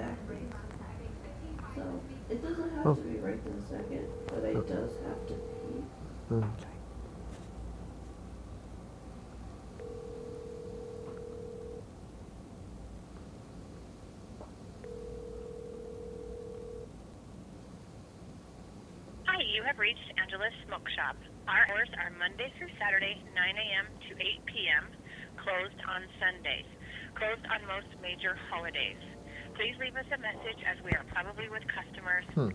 have Oh. to be right this second, but it Okay. does have to be. Okay. Hi, you have reached Angela's Smoke Shop. Our hours are Monday through Saturday, 9 a.m. to 8 p.m., closed on Sundays, closed on most major holidays. Please leave us a message as we are probably with customers. Hmm.